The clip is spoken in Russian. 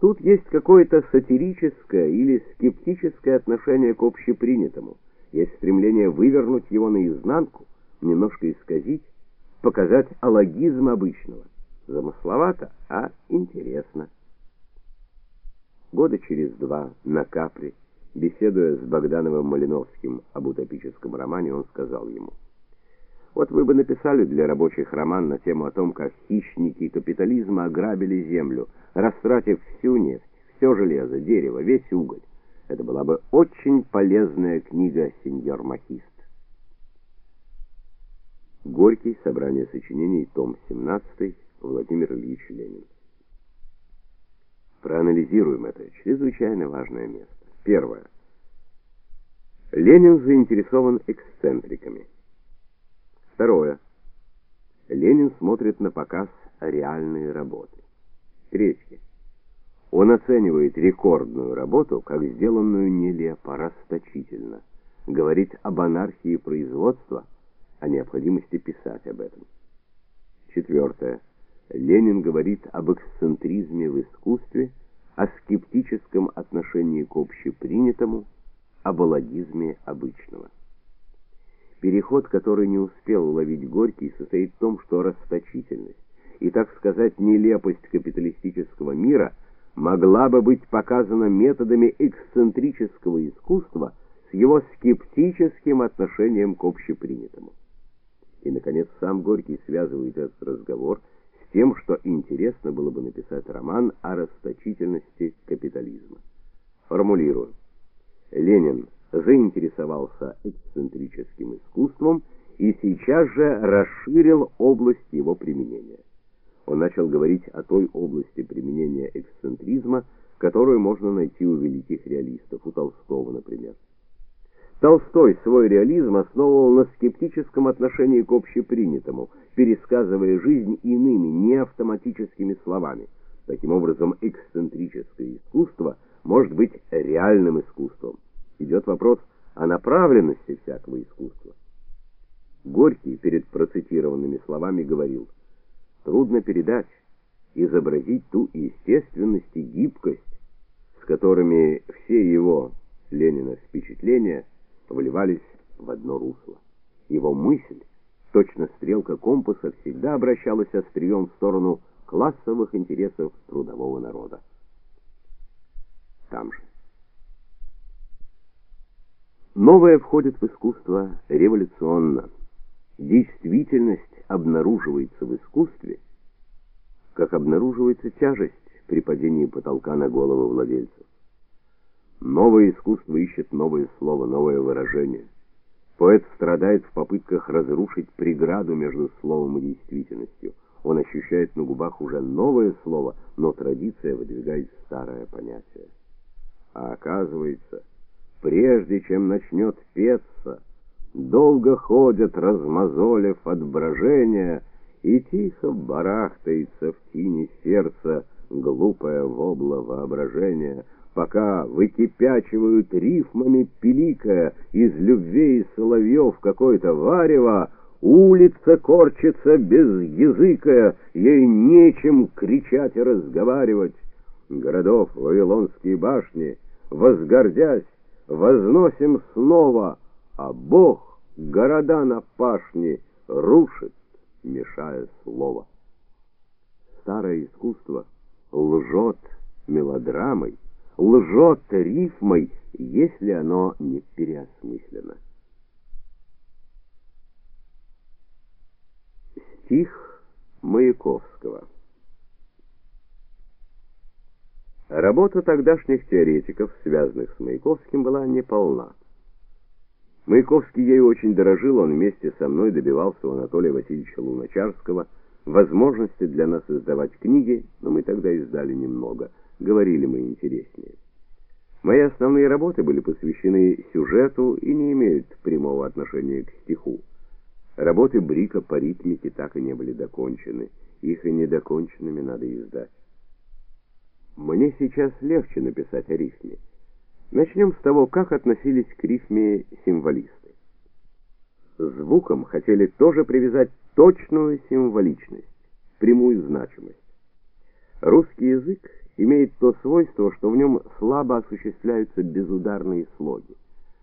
Тут есть какое-то сатирическое или скептическое отношение к общепринятому, есть стремление вывернуть его наизнанку, немножко исказить, показать алогизм обычного. Замысловато, а интересно. Года через два на Капри, беседуя с Богдановым Малиновским об утопическом романе, он сказал ему: "Вот вы бы написали для рабочих роман на тему о том, как хищники капитализма ограбили землю, растратив всю нефть, все железо, дерево, весь уголь. Это была бы очень полезная книга, сеньор Махист". Горький. Собрание сочинений. Том 17. Владимир Ильич Ленин. Проанализируем это чрезвычайно важное место. Первое. Ленин заинтересован эксцентриками. Второе. Ленин смотрит на показ реальные работы. Третье. Он оценивает рекордную работу как сделанную нелепо, расточительно. Говорит об анархии производства, о необходимости писать об этом. Четвертое. Ленин говорит об эксцентризме в искусстве, о скептическом отношении к общепринятому, об алагизме обычного. Переход, который не успел уловить Горький, состоит в том, что расточительность и, так сказать, нелепость капиталистического мира могла бы быть показана методами эксцентрического искусства с его скептическим отношением к общепринятому. И наконец сам Горький связывает этот разговор с тем, что интересно было бы написать роман о расточительности капитализма. Формулирую. Ленин заинтересовался эксцентрическим искусством и сейчас же расширил область его применения. Он начал говорить о той области применения эксцентризма, которую можно найти у великих реалистов, у Толстого, например. Толстой свой реализм основывал на скептическом отношении к общепринятому, пересказывая жизнь иными, не автоматическими словами. Таким образом, эксцентрическое искусство может быть реальным искусством. Идет вопрос о направленности всякого искусства. Горький перед процитированными словами говорил: "Трудно передать, изобразить ту естественность и гибкость, с которыми все его Ленина впечатления вливались в одно русло. Его мысль, точно стрелка компаса, всегда обращалась острием в сторону классовых интересов трудового народа. Там же. Новое входит в искусство революционно. Действительность обнаруживается в искусстве, как обнаруживается тяжесть при падении потолка на голову владельцев. Новое искусство ищет новое слово, новое выражение. Поэт страдает в попытках разрушить преграду между словом и действительностью. Он ощущает на губах уже новое слово, но традиция выдвигает старое понятие. А оказывается, прежде чем начнет петься, долго ходят, размозолив от брожения, и тихо барахтается в тени сердца глупое вобло воображения — пока выкипячивают рифмами пиликая из любви и соловьев какое-то варево, улица корчится без языка, ей нечем кричать и разговаривать. Городов вавилонские башни, возгордясь, возносим снова, а Бог города на пашне рушит, мешая слово. Старое искусство лжет мелодрамой, лжет рифмой, если оно не переосмыслено. Стих Маяковского Работа тогдашних теоретиков, связанных с Маяковским, была неполна. Маяковский ею очень дорожил, он вместе со мной добивался у Анатолия Васильевича Луначарского возможности для нас издавать книги, но мы тогда издали немного – говорили мы интереснее. Мои основные работы были посвящены сюжету и не имеют прямого отношения к стиху. Работы Брика по ритмике так и не были докончены. Их и недоконченными надо издать. Мне сейчас легче написать о рифме. Начнем с того, как относились к рифме символисты. Звуком хотели тоже привязать точную символичность, прямую значимость. Русский язык имеет то свойство, что в нем слабо осуществляются безударные слоги.